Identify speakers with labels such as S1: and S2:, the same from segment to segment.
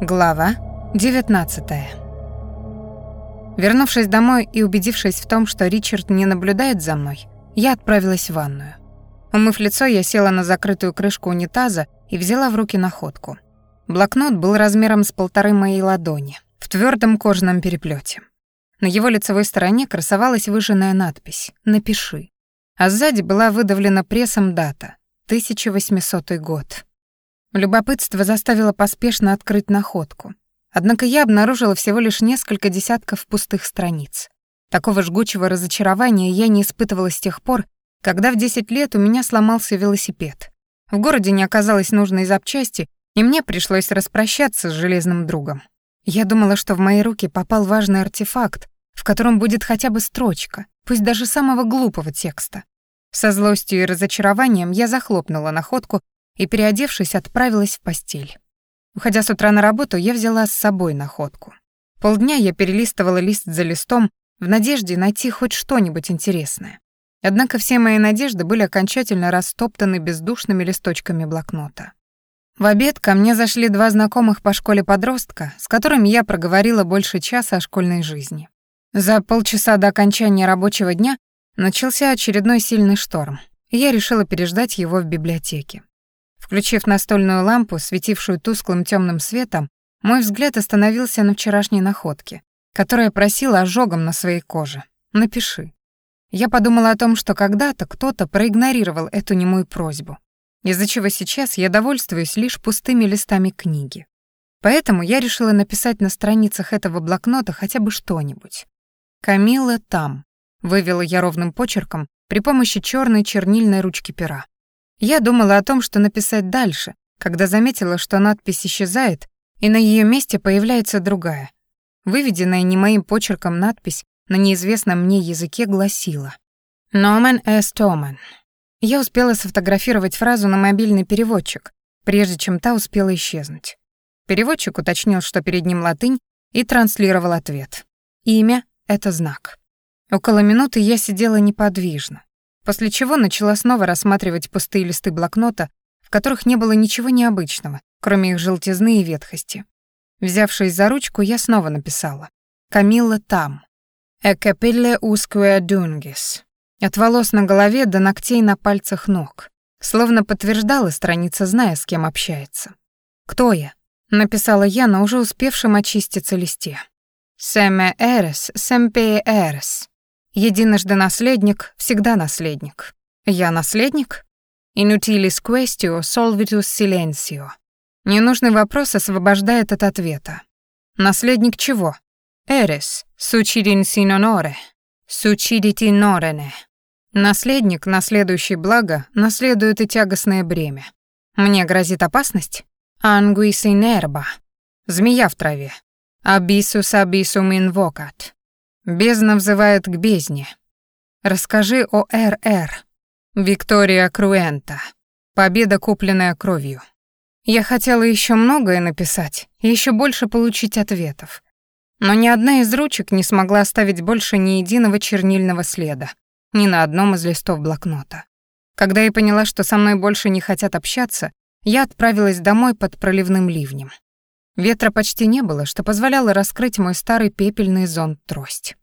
S1: Глава 19 Вернувшись домой и убедившись в том, что Ричард не наблюдает за мной, я отправилась в ванную. Умыв лицо, я села на закрытую крышку унитаза и взяла в руки находку. Блокнот был размером с полторы моей ладони, в твердом кожаном переплете. На его лицевой стороне красовалась выжженная надпись «Напиши», а сзади была выдавлена прессом дата — 1800 год. Любопытство заставило поспешно открыть находку. Однако я обнаружила всего лишь несколько десятков пустых страниц. Такого жгучего разочарования я не испытывала с тех пор, когда в 10 лет у меня сломался велосипед. В городе не оказалось нужной запчасти, и мне пришлось распрощаться с железным другом. Я думала, что в мои руки попал важный артефакт, в котором будет хотя бы строчка, пусть даже самого глупого текста. Со злостью и разочарованием я захлопнула находку и, переодевшись, отправилась в постель. Уходя с утра на работу, я взяла с собой находку. Полдня я перелистывала лист за листом в надежде найти хоть что-нибудь интересное. Однако все мои надежды были окончательно растоптаны бездушными листочками блокнота. В обед ко мне зашли два знакомых по школе подростка, с которыми я проговорила больше часа о школьной жизни. За полчаса до окончания рабочего дня начался очередной сильный шторм, и я решила переждать его в библиотеке. Включив настольную лампу, светившую тусклым темным светом, мой взгляд остановился на вчерашней находке, которая просила ожогом на своей коже. «Напиши». Я подумала о том, что когда-то кто-то проигнорировал эту немую просьбу, из-за чего сейчас я довольствуюсь лишь пустыми листами книги. Поэтому я решила написать на страницах этого блокнота хотя бы что-нибудь. «Камила там», — вывела я ровным почерком при помощи черной чернильной ручки пера. Я думала о том, что написать дальше, когда заметила, что надпись исчезает, и на ее месте появляется другая. Выведенная не моим почерком надпись на неизвестном мне языке гласила «Номен est omen». Я успела сфотографировать фразу на мобильный переводчик, прежде чем та успела исчезнуть. Переводчик уточнил, что перед ним латынь, и транслировал ответ. Имя — это знак. Около минуты я сидела неподвижно, после чего начала снова рассматривать пустые листы блокнота, в которых не было ничего необычного, кроме их желтизны и ветхости. Взявшись за ручку, я снова написала. «Камилла там. Экапилле ускуэ дунгис». От волос на голове до ногтей на пальцах ног. Словно подтверждала страница, зная, с кем общается. «Кто я?» — написала я на уже успевшем очиститься листе. «Семе эрес, семпе эрес». Единожды наследник, всегда наследник. Я наследник? Inutilis questio solvitus silencio. Ненужный вопрос освобождает от ответа. Наследник чего? Эрес, sucidin sin honore, suciditi norene. Наследник, наследующий благо, наследует и тягостное бремя. Мне грозит опасность? Anguis in erba. Змея в траве. Abyssus abyssum invocat. Бездна взывает к бездне. Расскажи о РР. Виктория Круэнта. Победа, купленная кровью. Я хотела еще многое написать, еще больше получить ответов. Но ни одна из ручек не смогла оставить больше ни единого чернильного следа, ни на одном из листов блокнота. Когда я поняла, что со мной больше не хотят общаться, я отправилась домой под проливным ливнем. Ветра почти не было, что позволяло раскрыть мой старый пепельный зонт-трость.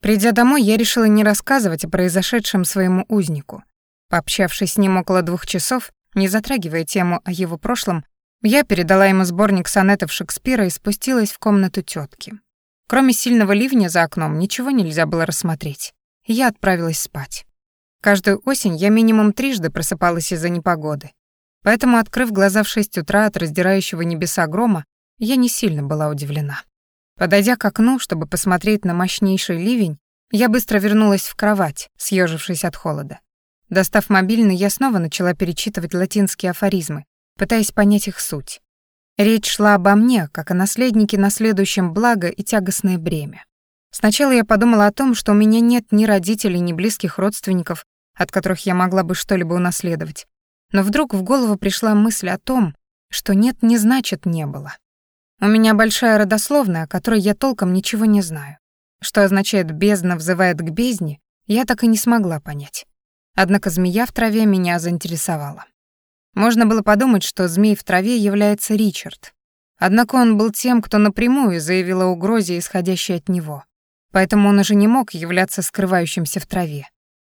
S1: Придя домой, я решила не рассказывать о произошедшем своему узнику. Пообщавшись с ним около двух часов, не затрагивая тему о его прошлом, я передала ему сборник сонетов Шекспира и спустилась в комнату тетки. Кроме сильного ливня за окном ничего нельзя было рассмотреть. Я отправилась спать. Каждую осень я минимум трижды просыпалась из-за непогоды. Поэтому, открыв глаза в шесть утра от раздирающего небеса грома, я не сильно была удивлена. Подойдя к окну, чтобы посмотреть на мощнейший ливень, я быстро вернулась в кровать, съежившись от холода. Достав мобильный, я снова начала перечитывать латинские афоризмы, пытаясь понять их суть. Речь шла обо мне, как о наследнике, наследующем благо и тягостное бремя. Сначала я подумала о том, что у меня нет ни родителей, ни близких родственников, от которых я могла бы что-либо унаследовать. Но вдруг в голову пришла мысль о том, что нет не значит не было. У меня большая родословная, о которой я толком ничего не знаю. Что означает «бездна взывает к бездне», я так и не смогла понять. Однако змея в траве меня заинтересовала. Можно было подумать, что змей в траве является Ричард. Однако он был тем, кто напрямую заявил о угрозе, исходящей от него. Поэтому он уже не мог являться скрывающимся в траве.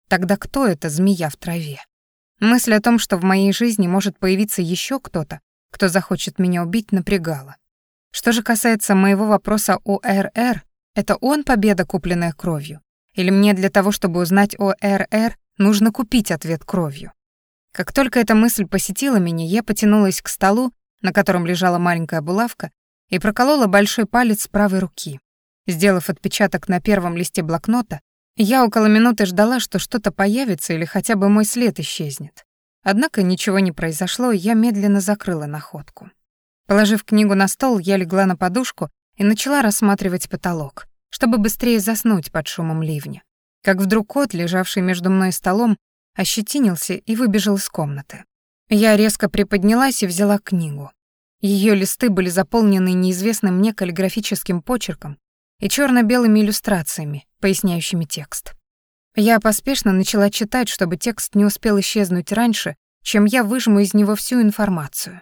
S1: Тогда кто эта змея в траве? Мысль о том, что в моей жизни может появиться еще кто-то, кто захочет меня убить, напрягала. Что же касается моего вопроса о РР, это он победа, купленная кровью? Или мне для того, чтобы узнать о РР, нужно купить ответ кровью? Как только эта мысль посетила меня, я потянулась к столу, на котором лежала маленькая булавка, и проколола большой палец правой руки. Сделав отпечаток на первом листе блокнота, я около минуты ждала, что что-то появится или хотя бы мой след исчезнет. Однако ничего не произошло, и я медленно закрыла находку. Положив книгу на стол, я легла на подушку и начала рассматривать потолок, чтобы быстрее заснуть под шумом ливня. Как вдруг кот, лежавший между мной и столом, ощетинился и выбежал из комнаты. Я резко приподнялась и взяла книгу. Ее листы были заполнены неизвестным мне каллиграфическим почерком и черно белыми иллюстрациями, поясняющими текст. Я поспешно начала читать, чтобы текст не успел исчезнуть раньше, чем я выжму из него всю информацию.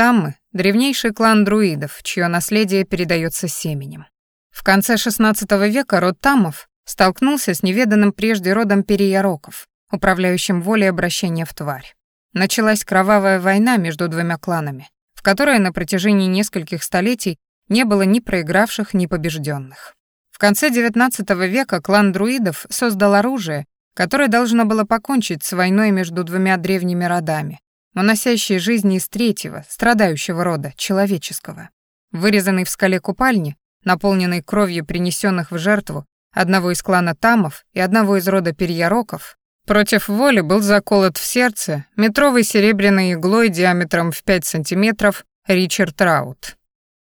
S1: Таммы — древнейший клан друидов, чье наследие передается семенем. В конце XVI века род Таммов столкнулся с неведанным прежде родом перияроков, управляющим волей обращения в тварь. Началась кровавая война между двумя кланами, в которой на протяжении нескольких столетий не было ни проигравших, ни побежденных. В конце XIX века клан друидов создал оружие, которое должно было покончить с войной между двумя древними родами, уносящей жизни из третьего, страдающего рода, человеческого. Вырезанный в скале купальни, наполненный кровью принесенных в жертву одного из клана Тамов и одного из рода Перьяроков, против воли был заколот в сердце метровой серебряной иглой диаметром в 5 сантиметров Ричард Раут.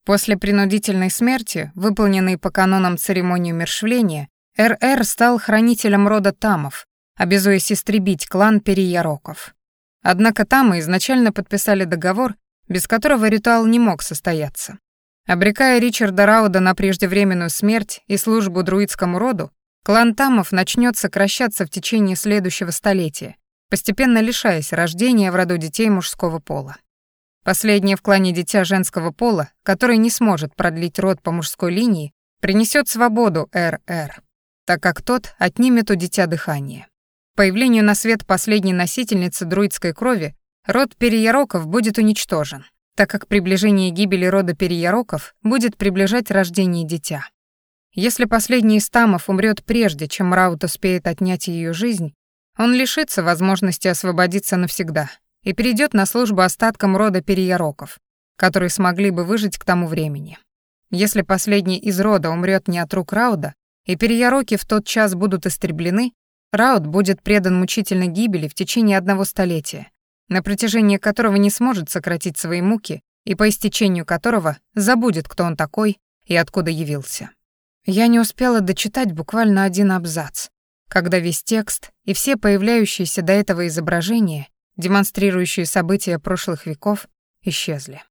S1: После принудительной смерти, выполненной по канонам церемонии умершвления, РР стал хранителем рода Тамов, обязуясь истребить клан Перияроков. Однако Тамы изначально подписали договор, без которого ритуал не мог состояться. Обрекая Ричарда Рауда на преждевременную смерть и службу друидскому роду, клан Тамов начнет сокращаться в течение следующего столетия, постепенно лишаясь рождения в роду детей мужского пола. Последнее в клане дитя женского пола, которое не сможет продлить род по мужской линии, принесет свободу РР, так как тот отнимет у дитя дыхание. Появлению на свет последней носительницы друидской крови род переяроков будет уничтожен, так как приближение гибели рода переяроков будет приближать рождение дитя. Если последний из тамов умрет прежде, чем Раут успеет отнять ее жизнь, он лишится возможности освободиться навсегда и перейдет на службу остаткам рода переяроков, которые смогли бы выжить к тому времени. Если последний из рода умрет не от рук Рауда, и переяроки в тот час будут истреблены, Рауд будет предан мучительной гибели в течение одного столетия, на протяжении которого не сможет сократить свои муки и по истечению которого забудет, кто он такой и откуда явился. Я не успела дочитать буквально один абзац, когда весь текст и все появляющиеся до этого изображения демонстрирующие события прошлых веков, исчезли.